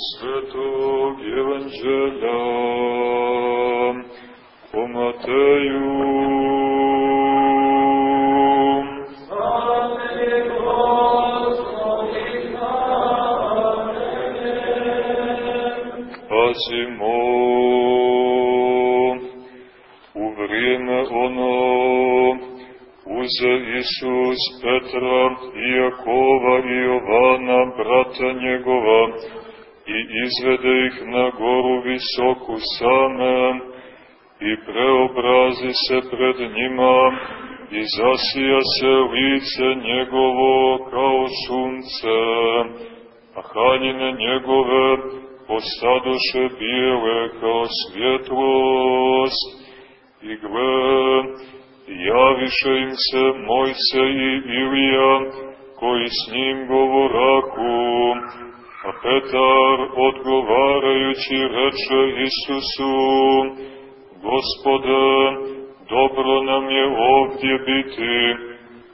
Svetog Evanđelja po Mateju. Pazimo u vrijeme ono uze Isus Petra i Jakova i Jovana, brata njegova, i izvede ih na goru visoku same i preobrazi se pred njima i zasija se lice njegovo kao sunce, a haljine njegove postadoše bijele kao svjetlost. I gle, javiše im se Mojse i Ilija, koji s njim govoraku, a Petar odgovarajući reče Isusu, Gospode, dobro nam je ovdje biti,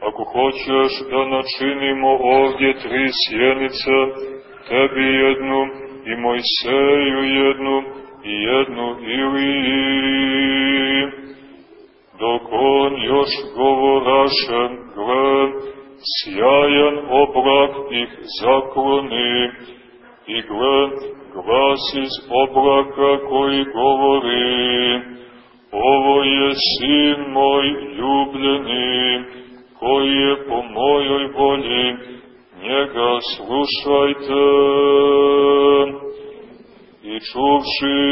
ako hoćeš da načinimo ovdje tri sjenice, tebi jednu i Mojseju jednu i jednu Iliji. Dok on još govoraše, gle, sjajan oblak ih zakloni, i gle, glas iz oblaka koji govori, ovo je sin moj ljubljeni, koji je po mojoj volji, njega slušajte. I čuvši,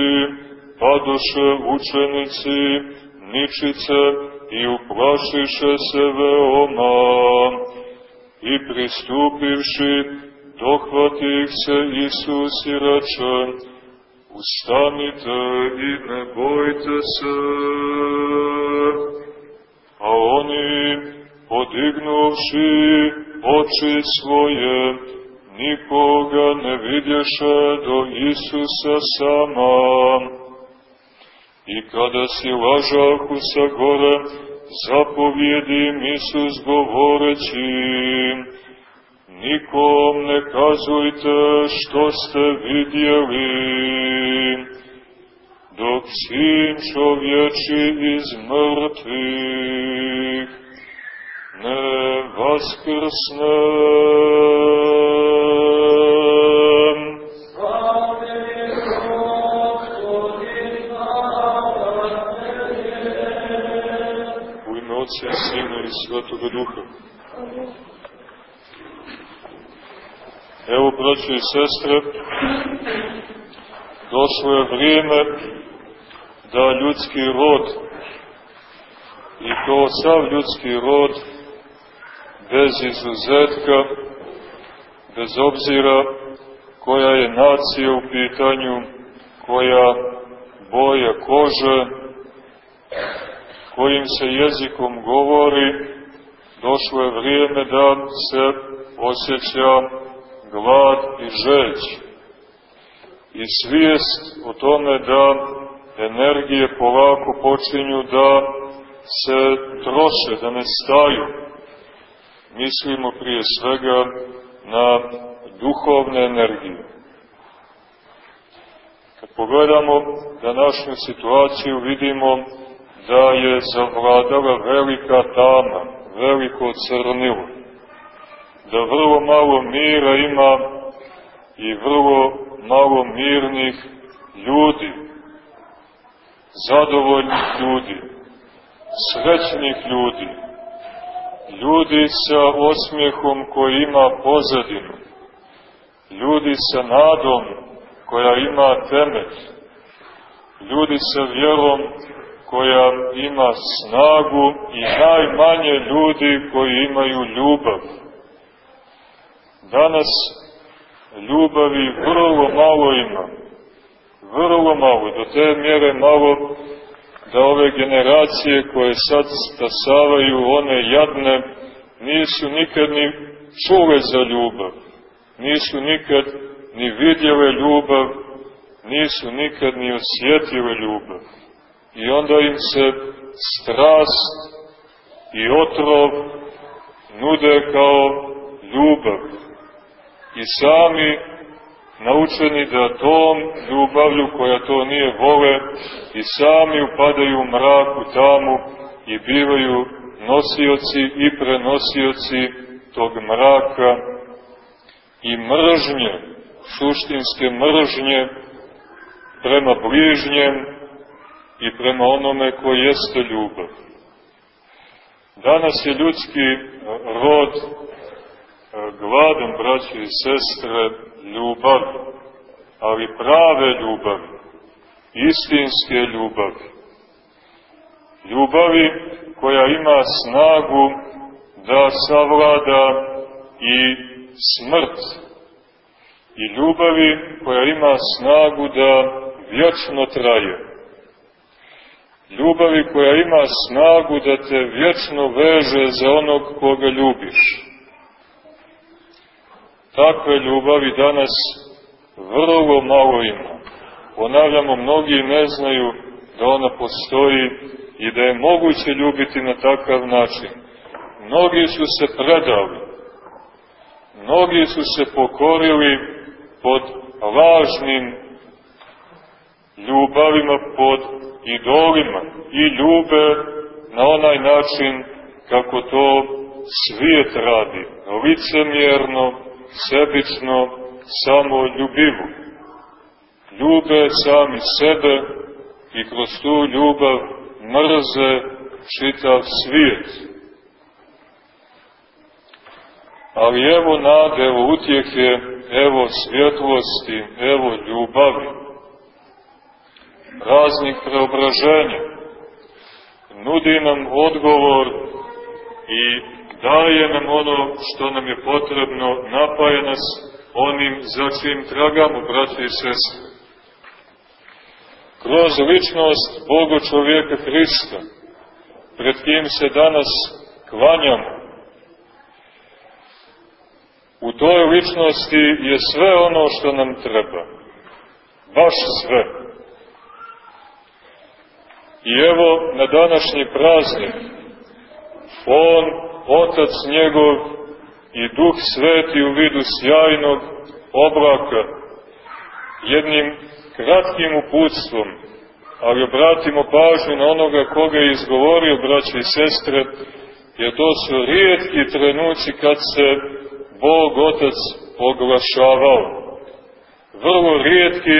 padoše učenici, ničice i uplašiše se veoma. I pristupivši, dohvati ih se Isus i reče, ustanite i ne bojte se. A oni, podignuvši oči svoje, nikoga ne vidješe do Isusa sama. I kada si lažahu sa gore, zapovjedim Isus govoreći, nikom ne kazujte što ste vidjeli, dok sin čovječi iz mrtvih ne vaskrsne. Otca Sina i Svetoga Duha. Evo, braći i sestre, došlo je vrijeme da ljudski rod, i to sav ljudski rod, bez izuzetka, bez obzira koja je nacija u pitanju, koja boja kože, kojim se jezikom govori, došlo je vrijeme da se osjeća glad i žeć i svijest o tome da energije polako počinju da se troše, da ne staju. Mislimo prije svega na duhovne energije. Kad pogledamo današnju situaciju, vidimo da je zavladala velika tama, veliko crnilo, da vrlo malo mira ima i vrlo malo mirnih ljudi, zadovoljnih ljudi, srećnih ljudi, ljudi sa osmijehom koji ima pozadinu, ljudi sa nadom koja ima temelj, ljudi sa vjerom koja ima snagu i najmanje ljudi koji imaju ljubav. Danas ljubavi vrlo malo ima, vrlo malo, do te mjere malo da ove generacije koje sad stasavaju, one jadne, nisu nikad ni čule za ljubav, nisu nikad ni vidjele ljubav, nisu nikad ni osjetile ljubav. I onda im se strast i otrov nude kao ljubav. I sami naučeni da tom ljubavlju koja to nije vole i sami upadaju u mrak, u tamu i bivaju nosioci i prenosioci tog mraka i mržnje, suštinske mržnje prema bližnjem i prema onome koji jeste ljubav. Danas je ljudski rod gladan, braće i sestre, ljubavi, ali prave ljubavi, istinske ljubavi. Ljubavi koja ima snagu da savlada i smrt i ljubavi koja ima snagu da vječno traje. Ljubavi koja ima snagu da te vječno veže za onog koga ljubiš. Takve ljubavi danas vrlo malo ima. Ponavljamo, mnogi ne znaju da ona postoji i da je moguće ljubiti na takav način. Mnogi su se predali, mnogi su se pokorili pod lažnim ljubavima, pod idolima i ljube na onaj način kako to svijet radi, licemjerno, sebično, samo ljubivu. Ljube sami sebe i kroz tu ljubav mrze čitav svijet. Ali evo nade, evo utjehe, evo svjetlosti, evo ljubavi, raznih preobraženja. Nudi nam odgovor i daje nam ono što nam je potrebno, napaje nas onim za čim tragamo, braće i sestre. Kroz ličnost Boga čovjeka Hrista, pred kim se danas klanjamo, u toj ličnosti je sve ono što nam treba. Baš sve. I evo, na današnji praznik, On, Otac njegov i Duh Sveti u vidu sjajnog oblaka, jednim kratkim uputstvom, ali obratimo pažnju na onoga koga je izgovorio, braće i sestre, jer to su rijetki trenuci kad se Bog Otac oglašavao. Vrlo rijetki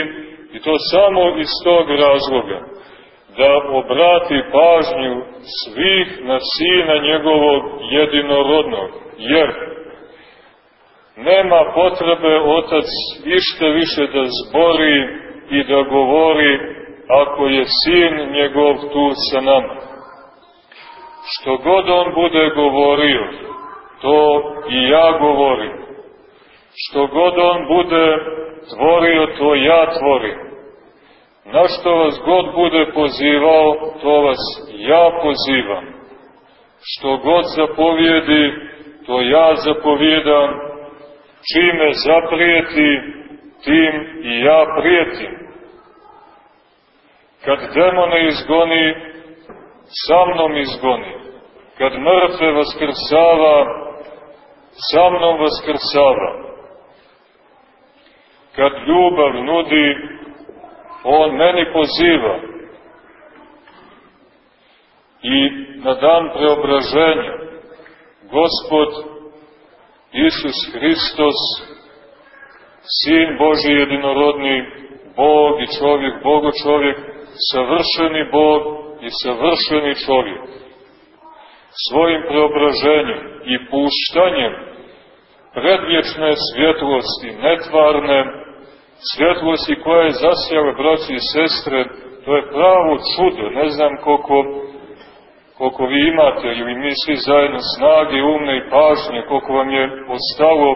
i to samo iz tog razloga da obrati pažnju svih na sina njegovog jedinorodnog, jer nema potrebe otac ište više da zbori i da govori ako je sin njegov tu sa nama. Što god on bude govorio, to i ja govorim. Što god on bude tvorio, to ja tvorim. Na što vas god bude pozivao, to vas ja pozivam. Što god zapovjedi, to ja zapovjedam. Čime zaprijeti, tim i ja prijetim. Kad demone izgoni, sa mnom izgoni. Kad mrtve vaskrsava, sa mnom vaskrsava. Kad ljubav nudi, on meni poziva. I na dan preobraženja, Gospod Isus Hristos, Sin Boži jedinorodni, Bog i čovjek, Bogo čovjek, savršeni Bog i savršeni čovjek, svojim preobraženjem i puštanjem predvječne svjetlosti, netvarne svjetlosti koja je zasijala braći i sestre, to je pravo čudo, ne znam koliko, koliko vi imate ili mi svi zajedno snage, umne i pažnje, koliko vam je ostalo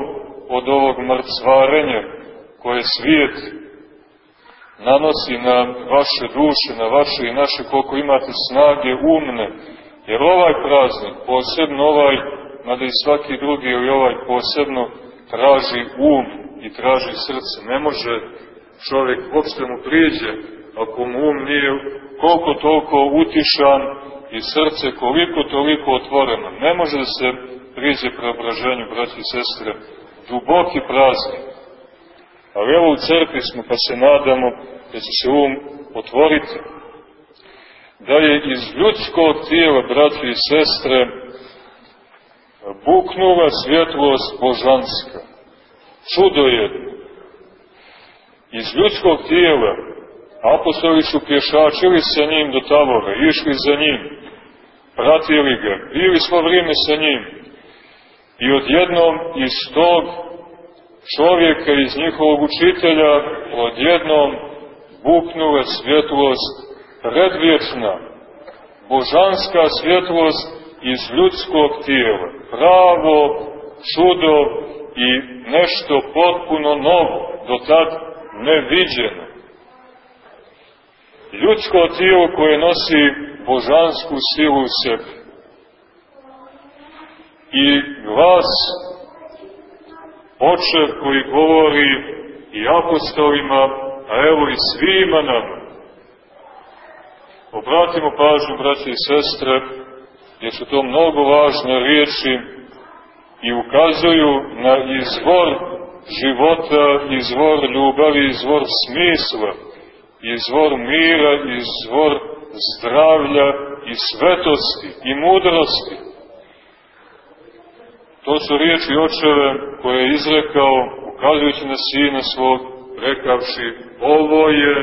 od ovog mrcvarenja koje svijet nanosi na vaše duše, na vaše i naše, koliko imate snage umne, Jer ovaj praznik, posebno ovaj, mada i svaki drugi, ili ovaj posebno, traži um i traži srce. Ne može čovjek, uopšte mu priđe, ako mu um nije koliko toliko utišan i srce koliko toliko otvoreno. Ne može da se priđe preobraženju, braći i sestre, duboki praznik. Ali evo u crkvi smo pa se nadamo da će se um otvoriti. Da je iz ljudskog tijela, braći i sestre, buknula svjetlost božanska. Čudo jedno. Iz ljudskog tijela apostoli su pješačili sa njim do Tavora, išli za njim, pratili ga, bili smo vrijeme sa njim. I odjednom iz tog čovjeka, iz njihovog učitelja, odjednom buknula svjetlost predvječna, božanska svjetlost iz ljudskog tijela, pravo čudo i nešto potpuno novo, do tad neviđeno. Ljudsko tijelo koje nosi božansku silu u sebi. I glas očev koji govori i apostolima, a evo i svima nama. Obratimo pažnju, braće i sestre, jer su to mnogo važne riječi i ukazuju na izvor života, izvor ljubavi, izvor smisla, izvor mira, izvor zdravlja i svetosti i mudrosti. To su riječi očeve koje je izrekao, ukazujući na sina svog, rekavši, ovo je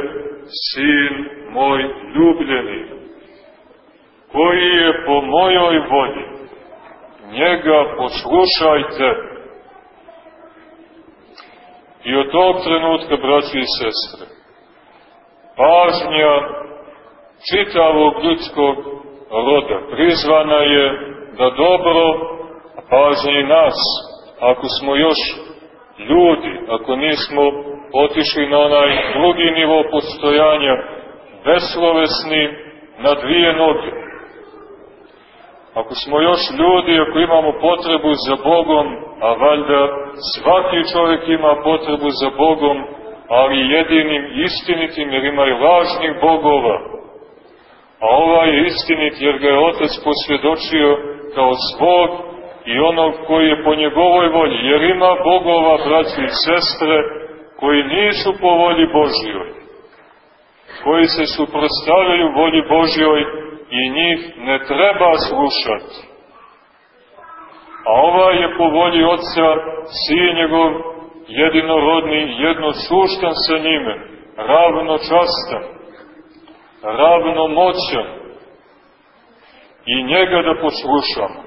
sin moj ljubljeni, koji je po mojoj volji, njega poslušajte. I od tog trenutka, braći i sestre, pažnja čitavog ljudskog roda prizvana je da dobro, a pažnja i nas, ako smo još ljudi, ako nismo otišli na onaj drugi nivo postojanja, beslovesni na dvije noge. Ako smo još ljudi, ako imamo potrebu za Bogom, a valjda svaki čovjek ima potrebu za Bogom, ali jedinim istinitim, jer ima i lažnih bogova, a ovaj je istinit jer ga je Otac posvjedočio kao svog i onog koji je po njegovoj volji, jer ima bogova, braći i sestre, koji nisu po volji Božjoj, koji se suprostavljaju volji Božjoj i njih ne treba slušati. A ovaj je po volji Otca, sin njegov, jedinorodni, jednosuštan sa njime, ravno častan, ravno moćan i njega da poslušamo.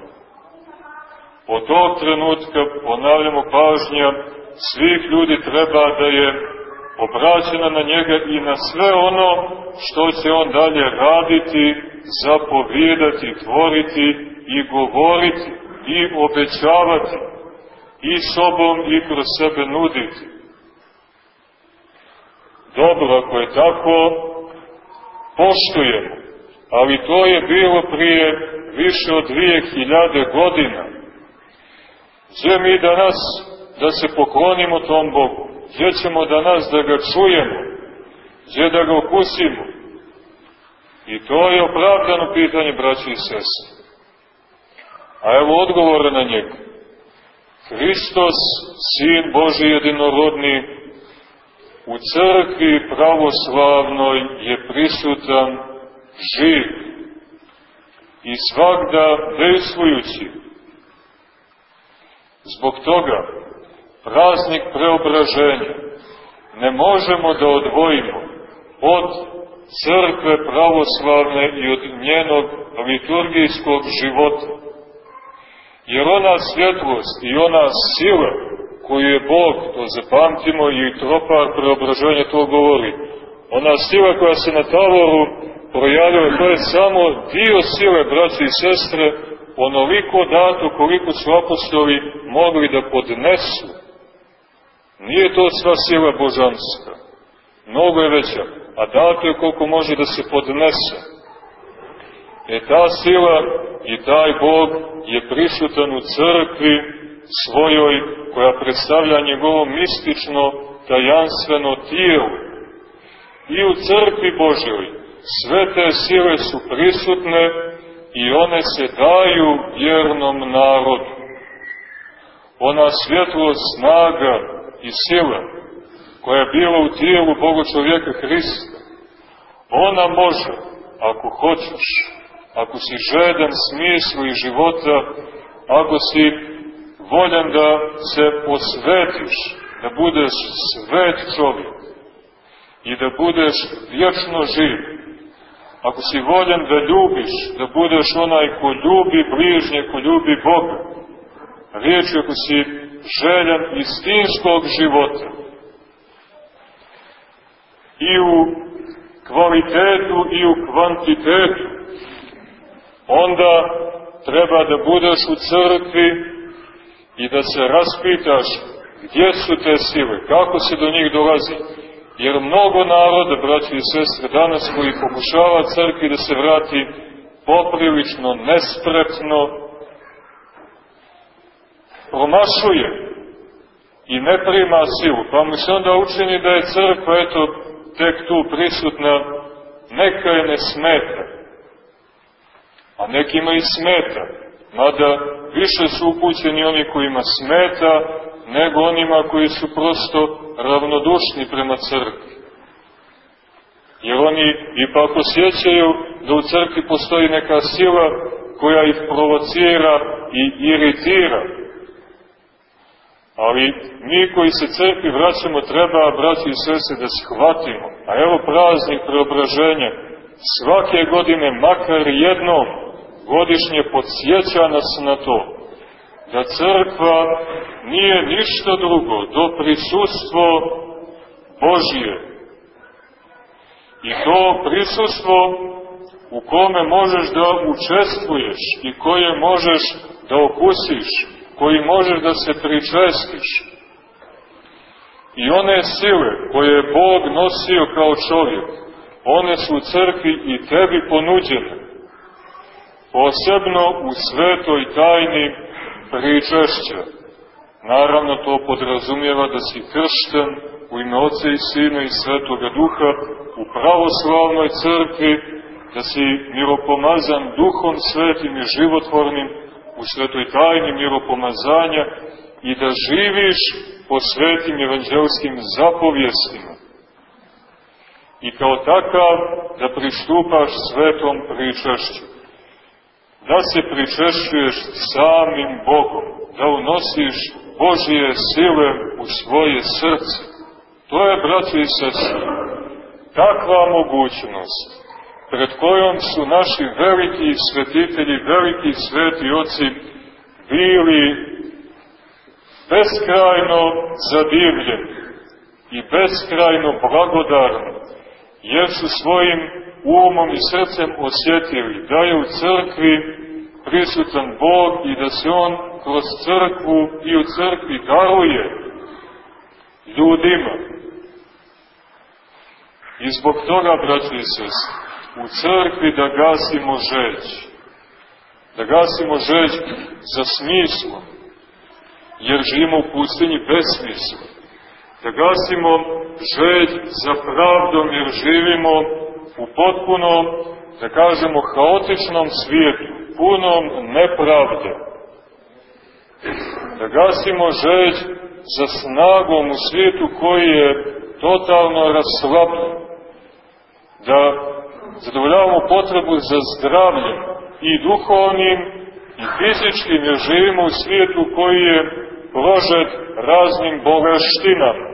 Od tog trenutka, ponavljamo pažnja, svih ljudi treba da je obraćena na njega i na sve ono što će on dalje raditi, zapovjedati, tvoriti i govoriti i obećavati i sobom i kroz sebe nuditi. Dobro, ako je tako, poštujemo, ali to je bilo prije više od dvije hiljade godina. Gdje mi danas da se poklonimo tom Bogu? Gdje ćemo danas da ga čujemo? Gdje da ga okusimo? I to je opravdano pitanje, braći i sese. A evo odgovora na njega. Hristos, Sin Boži jedinorodni, u crkvi pravoslavnoj je prisutan živ i svakda dejstvujući. Zbog toga praznik preobraženja ne možemo da odvojimo od crkve pravoslavne i od njenog liturgijskog života. Jer ona svjetlost i ona sila koju je Bog, to zapamtimo i tropar preobraženja to govori, ona sila koja se na tavoru projavila, to je samo dio sile, braći i sestre, onoliko dato koliko su apostoli mogli da podnesu. Nije to sva sila božanska, mnogo je veća, a dato je koliko može da se podnese. E ta sila i taj Bog je prisutan u crkvi svojoj koja predstavlja njegovo mistično, tajanstveno tijelo. I u crkvi Božoj sve te sile su prisutne i one se daju vjernom narodu. Ona svjetlo snaga i sila koja je bila u tijelu Boga čovjeka Hrista, ona može, ako hoćeš, ako si žedan smislu i života, ako si voljan da se posvetiš, da budeš svet čovjek i da budeš vječno živ, ako si voljan da ljubiš, da budeš onaj ko ljubi bližnje, ko ljubi Boga, riječ ako si željan istinskog života i u kvalitetu i u kvantitetu, onda treba da budeš u crkvi i da se raspitaš gdje su te sile, kako se do njih dolazi. Jer mnogo naroda, braći i sestre, danas koji pokušava crkvi da se vrati poprilično, nespretno, promašuje i ne prima silu, pa mu se onda učini da je crkva, eto, tek tu prisutna, neka je ne smeta, a nekima i smeta, mada više su upućeni oni kojima smeta, nego onima koji su prosto ravnodušni prema crkvi. Jer oni ipak osjećaju da u crkvi postoji neka sila koja ih provocira i iritira. Ali mi koji se crkvi vraćamo treba, braći i sese, da shvatimo. A evo praznik preobraženja. Svake godine, makar jednom, godišnje podsjeća nas na to. Da crkva nije ništa drugo do prisustvo Božije. I to prisustvo u kome možeš da učestvuješ i koje možeš da okusiš, koji možeš da se pričestiš. I one sile koje je Bog nosio kao čovjek, one su u crkvi i tebi ponuđene. Posebno u svetoj tajni pričešća. Naravno, to podrazumijeva da si kršten u ime Oca i Sina i Svetoga Duha u pravoslavnoj crkvi, da si miropomazan duhom svetim i životvornim u svetoj tajni miropomazanja i da živiš po svetim evanđelskim zapovjestima. I kao takav da pristupaš svetom pričešću. Da se pričešćuješ samim Bogom, da unosiš Božije sile u svoje srce. To je, braći i sestri, takva mogućnost pred kojom su naši veliki svetitelji, veliki sveti oci bili beskrajno zadivljeni i beskrajno blagodarni, jer su svojim umom i srcem osjetili da je u crkvi prisutan Bog i da se On kroz crkvu i u crkvi daruje ljudima. I zbog toga, braći i sestri, u crkvi da gasimo žeć. Da gasimo žeć za smislom, jer živimo u pustinji bez smisla. Da gasimo žeć za pravdom, jer živimo u potpunom, da kažemo, haotičnom svijetu, punom nepravde. Da gasimo žeć za snagom u svijetu koji je totalno raslabljen. Da zadovoljavamo potrebu za zdravljem i duhovnim i fizičkim, jer živimo u svijetu koji je prožet raznim boleštinama.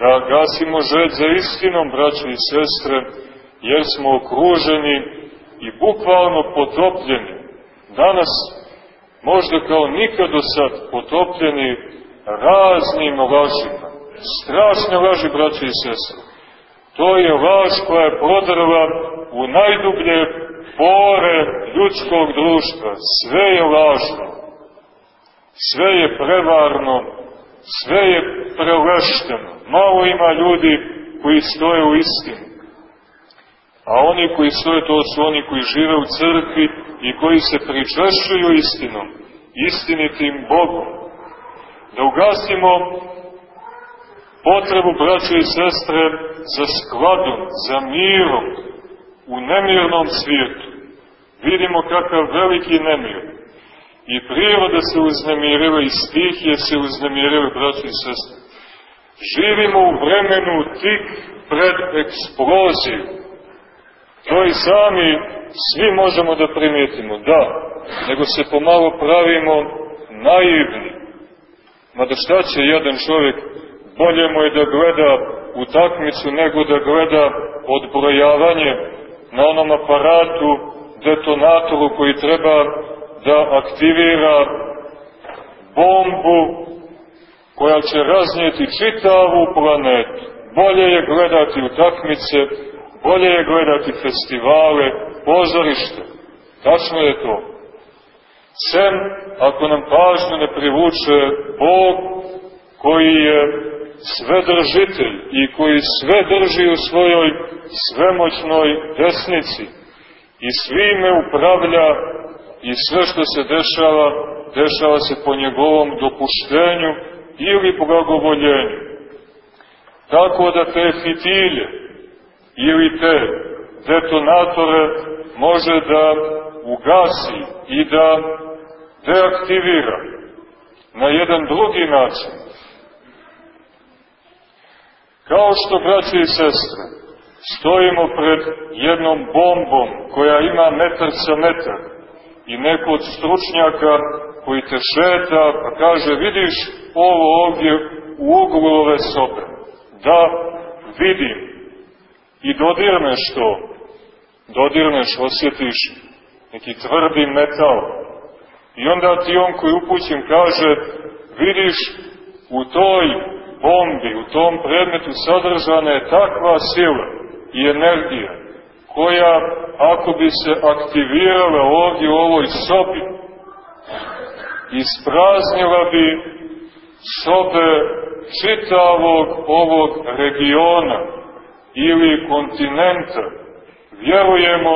Da gasimo žet za istinom, braće i sestre, jer smo okruženi i bukvalno potopljeni. Danas, možda kao nikad do sad, potopljeni raznim lažima. Strašne laži, braće i sestre. To je laž koja je prodrla u najdublje pore ljudskog društva. Sve je lažno. Sve je prevarno. Sve je prelešteno. Malo ima ljudi koji stoje u istinu. A oni koji stoje, to su oni koji žive u crkvi i koji se pričešćuju istinom, istinitim Bogom. Da ugasimo potrebu, braće i sestre, za skladom, za mirom u nemirnom svijetu. Vidimo kakav veliki nemir. I priroda se uznemirila i stihije se uznemirile, braće i sestre. Živimo u vremenu tik pred eksploziju. To i sami svi možemo da primijetimo, da, nego se pomalo pravimo naivni. Mada šta će jedan čovjek, bolje mu je da gleda utakmicu nego da gleda odbrojavanje na onom aparatu, detonatoru koji treba da aktivira bombu koja će raznijeti čitavu planetu. Bolje je gledati utakmice, bolje je gledati festivale, pozorište. Tačno je to. Sem, ako nam pažnju ne privuče Bog, koji je svedržitelj i koji sve drži u svojoj svemoćnoj desnici i svime upravlja i sve što se dešava, dešava se po njegovom dopuštenju ili blagovoljenju. Tako da te fitilje ili te detonatore može da ugasi i da deaktivira na jedan drugi način. Kao što, braći i sestre, stojimo pred jednom bombom koja ima metar sa metar i neko od stručnjaka koji te šeta pa kaže vidiš ovo ovdje u uglu ove sobe. Da, vidim. I dodirneš to. Dodirneš, osjetiš neki tvrdi metal. I onda ti on koji upućen kaže vidiš u toj bombi, u tom predmetu sadržana je takva sila i energija koja ako bi se aktivirala ovdje u ovoj sobi ispraznila bi sobe čitavog ovog regiona ili kontinenta. Vjerujemo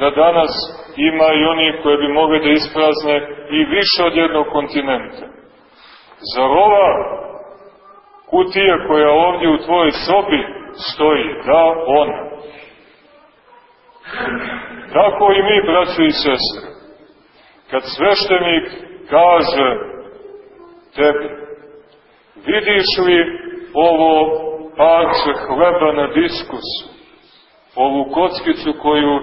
da danas ima i oni koji bi mogli da isprazne i više od jednog kontinenta. Zar ova kutija koja ovdje u tvojoj sobi stoji, da ona. Tako i mi, braći i sestre, kad sveštenik kaže tebi, vidiš li ovo parče hleba na diskusu, ovu kockicu koju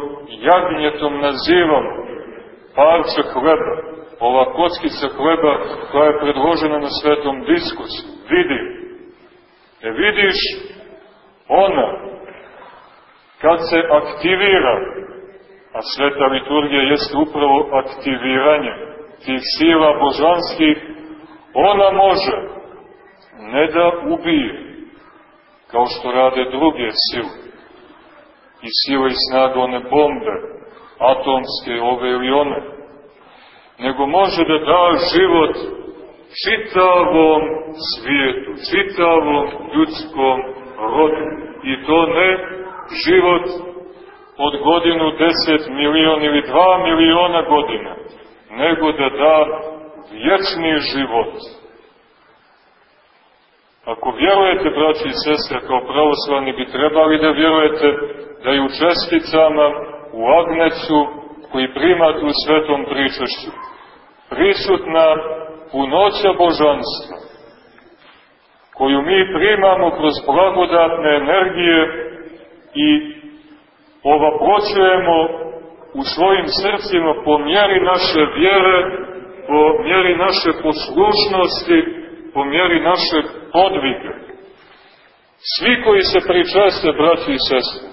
jagnjetom nazivam parče hleba, ova kockica hleba koja je predložena na svetom diskusu, vidi, E vidiš, ona, kad se aktivira, a sveta liturgija jeste upravo aktiviranje tih sila božanskih, ona može ne da ubije, kao što rade druge sile, i sile i snage one bombe, atomske, ove ili one, nego može da da život čitavom svijetu, čitavom ljudskom rodu. I to ne život od godinu deset miliona ili dva miliona godina, nego da da vječni život. Ako vjerujete, braći i sestre, kao pravoslavni, bi trebali da vjerujete da i u česticama, u agnecu, koji prima tu svetom pričašću, prisutna punoća božanstva, koju mi primamo kroz blagodatne energije i ovaproćujemo u svojim srcima po mjeri naše vjere, po mjeri naše poslušnosti, po mjeri naše podvige. Svi koji se pričeste, braći i sestre,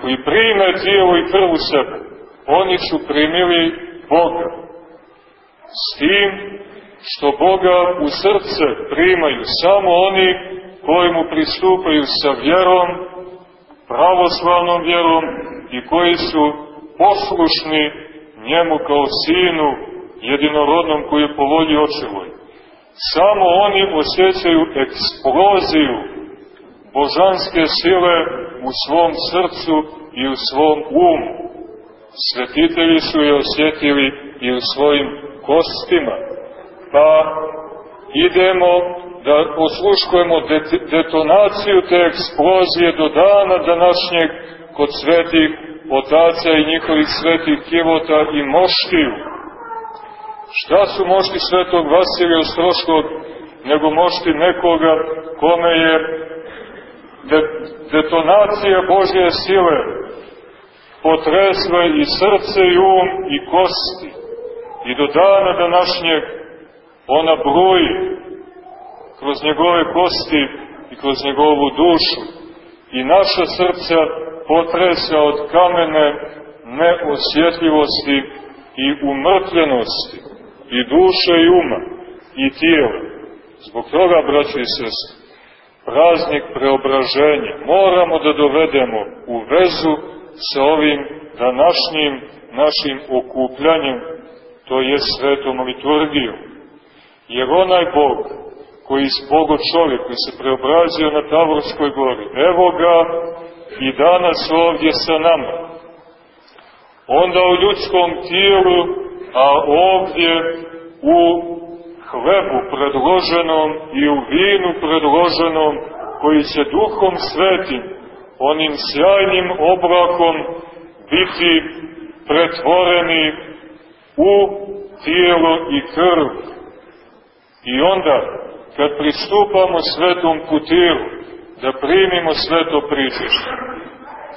koji prime tijelo i krv u sebe, oni su primili Boga. S tim što Boga u srce primaju samo oni koji mu pristupaju sa vjerom, pravoslavnom vjerom i koji su poslušni njemu kao sinu jedinorodnom koji je po volji očevoj. Samo oni osjećaju eksploziju božanske sile u svom srcu i u svom umu. Svetitelji su je osjetili i u svojim kostima pa idemo da osluškujemo detonaciju te eksplozije do dana današnjeg kod svetih otaca i njihovih svetih kivota i moštiju. Šta su mošti svetog Vasilija Ostroškog nego mošti nekoga kome je de, detonacija Božje sile potresla i srce i um i kosti. I do dana današnjeg ona bruji kroz njegove kosti i kroz njegovu dušu. I naša srca potresa od kamene neosjetljivosti i umrtljenosti i duše i uma i tijela. Zbog toga, braći i sestri, praznik preobraženja moramo da dovedemo u vezu sa ovim današnjim našim okupljanjem, to je svetom liturgijom. Jer onaj Bog koji je Bogo čovjek, koji se preobrazio na Tavorskoj gori, evo ga i danas ovdje sa nama. Onda u ljudskom tijelu, a ovdje u hlebu predloženom i u vinu predloženom, koji će duhom svetim, onim sjajnim obrakom biti pretvoreni u tijelo i krv. I onda, kad pristupamo svetom putiru, da primimo sveto pričešće,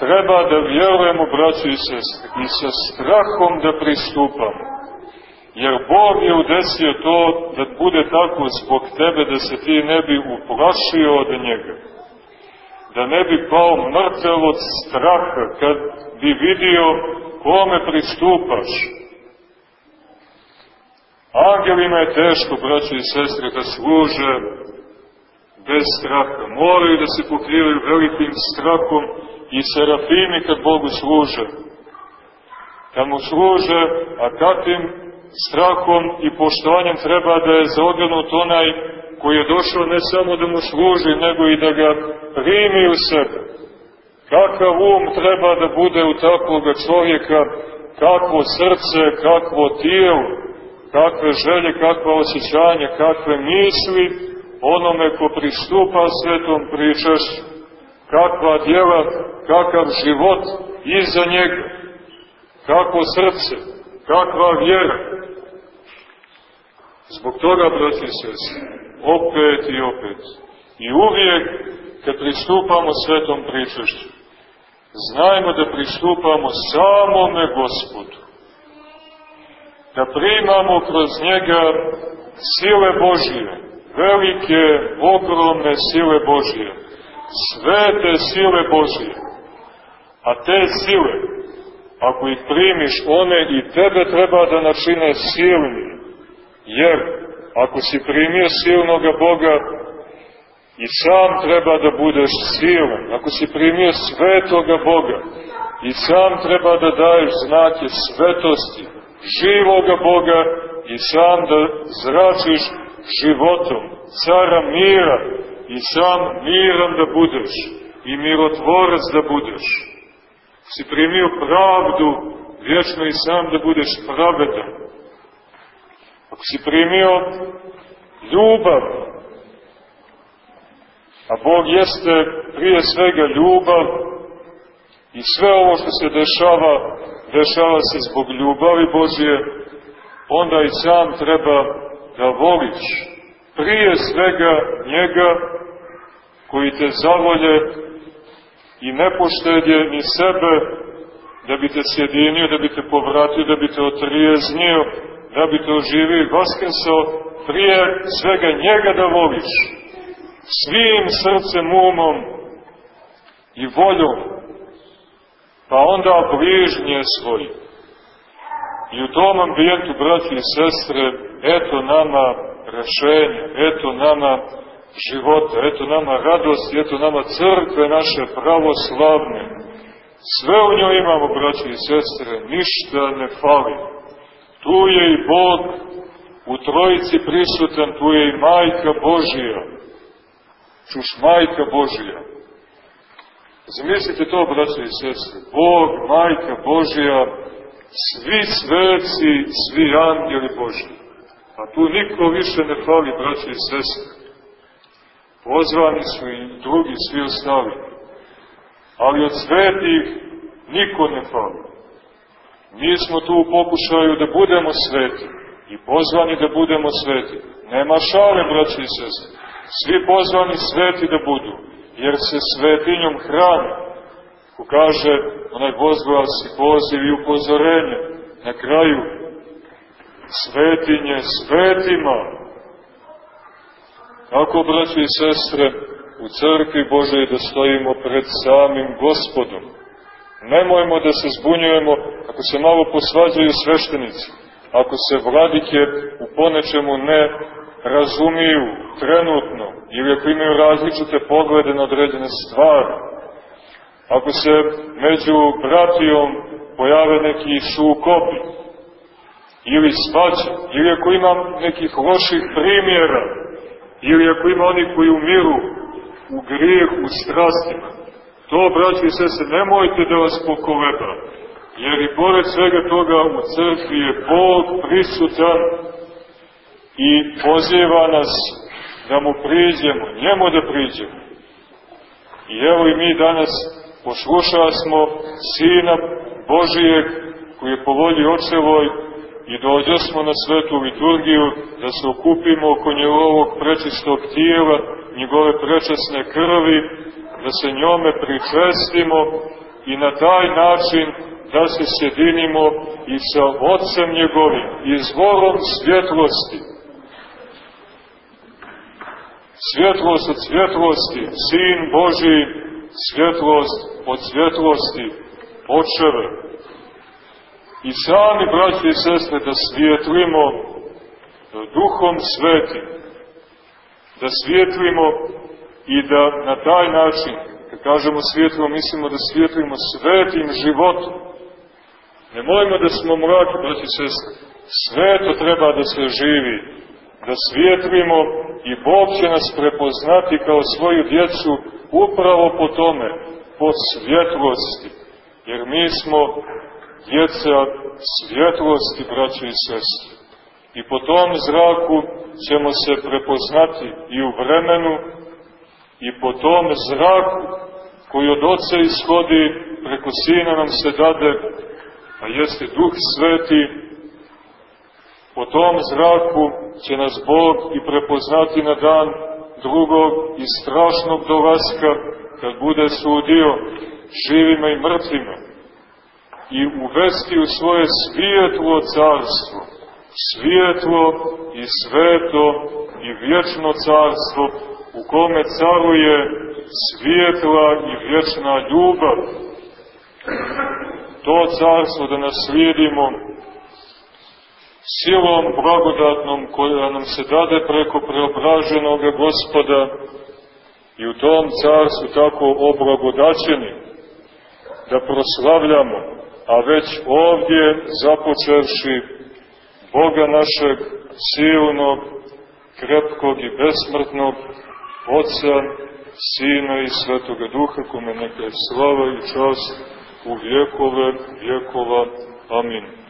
treba da vjerujemo, braći i sestri, i sa strahom da pristupamo Jer Bog je udesio to da bude tako zbog tebe da se ti ne bi uplašio od njega. Da ne bi pao mrtev od straha kad bi vidio kome pristupaš. Angelima je teško, braći i sestre, da služe bez straha. Moraju da se pokrivaju velikim strahom i serafimi kad Bogu služe. Kad mu služe, a kakvim strahom i poštovanjem treba da je zaogranut onaj koji je došao ne samo da mu služi, nego i da ga primi u sebe. Kakav um treba da bude u takvog čovjeka, kakvo srce, kakvo tijelo, kakve želje, kakva osjećanja, kakve misli onome ko pristupa svetom pričešću, kakva djela, kakav život iza njega, kakvo srce, kakva vjera, Zbog toga, braći i sestri, opet i opet, i uvijek kad pristupamo svetom pričešću, znajmo da pristupamo samome Gospodu, da primamo kroz njega sile Božije, velike, ogromne sile Božije, svete sile Božije, a te sile, ako ih primiš, one i tebe treba da načine silni, Jer, ako si primio silnoga Boga, i sam treba da budeš silan. Ako si primio svetoga Boga, i sam treba da daješ znake svetosti, živoga Boga, i sam da zračiš životom, cara mira, i sam miran da budeš, i mirotvorac da budeš. Si primio pravdu, vječno i sam da budeš pravedan, Ako si primio ljubav, a Bog jeste prije svega ljubav i sve ovo što se dešava, dešava se zbog ljubavi Božje, onda i sam treba da voliš. Prije svega njega koji te zavolje i ne poštedje ni sebe da bi te sjedinio, da bi te povratio, da bi te otrijeznio, da bi te oživio i vaskrsao, prije svega njega da voliš, svim srcem, umom i voljom, pa onda bližnje svoje. I u tom ambijentu, braći i sestre, eto nama rešenje, eto nama života, eto nama radost, eto nama crkve naše pravoslavne. Sve u njoj imamo, braći i sestre, ništa ne fali. Tu je i Bog u trojici prisutan, tu je i Majka Božija. Čuš Majka Božija. Zamislite to, braće i sestre. Bog, Majka Božija, svi sveci, svi angeli Božji. A tu niko više ne fali, braće i sestre. Pozvani su i drugi, svi ostali. Ali od svetih niko ne fali. Mi smo tu u pokušaju da budemo sveti i pozvani da budemo sveti. Nema šale, braći i sese. Svi pozvani sveti da budu, jer se svetinjom hrane. Ko kaže onaj vozglas i poziv i upozorenje, na kraju svetinje svetima. Tako, braći i sestre, u crkvi Božoj da stojimo pred samim gospodom. Nemojmo da se zbunjujemo ako se malo posvađaju sveštenici, ako se vladike u ponečemu ne razumiju trenutno ili ako imaju različite poglede na određene stvari, ako se među bratijom pojave neki sukobi ili svađe, ili ako ima nekih loših primjera, ili ako ima oni koji umiru u grijehu, u strastima, to, braći i sese, nemojte da vas pokoleba, jer i pored svega toga u crkvi je Bog prisutan i poziva nas da mu priđemo, njemu da priđemo. I evo i mi danas poslušali smo Sina Božijeg koji je po volji očevoj i dođe smo na svetu liturgiju da se okupimo oko njegovog prečistog tijela, njegove prečasne krvi, da se njome pričestimo i na taj način da se sjedinimo i sa Otcem njegovim, izvorom svjetlosti. Svjetlost od svjetlosti, Sin Boži, svjetlost od svjetlosti, Očeve. I sami, braći i sestre, da svijetlimo duhom svetim, da svijetlimo i da na taj način, kad kažemo svjetlimo, mislimo da svijetlimo svetim životom. Ne mojmo da smo mraki, braći i sestre, sveto treba da se živi, da svijetlimo i Bog će nas prepoznati kao svoju djecu upravo po tome, po svjetlosti. Jer mi smo djeca svjetlosti, braće i sestre. I po tom zraku ćemo se prepoznati i u vremenu i po tom zraku koji od Oca ishodi preko Sina nam se dade, a jeste Duh Sveti, tom zraku će nas Bog i prepoznati na dan drugog i strašnog dolaska, kad bude sudio živima i mrtvima, i uvesti u svoje svijetlo carstvo, svijetlo i sveto i vječno carstvo, u kome caruje svijetla i vječna ljubav. To carstvo da naslijedimo silom blagodatnom koja nam se dade preko preobraženog gospoda i u tom carstvu tako oblagodaćeni da proslavljamo, a već ovdje započevši Boga našeg silnog, krepkog i besmrtnog, Otca, Sina i Svetoga Duha, kome neka je slava i čast u vjekove vjekova. Amin.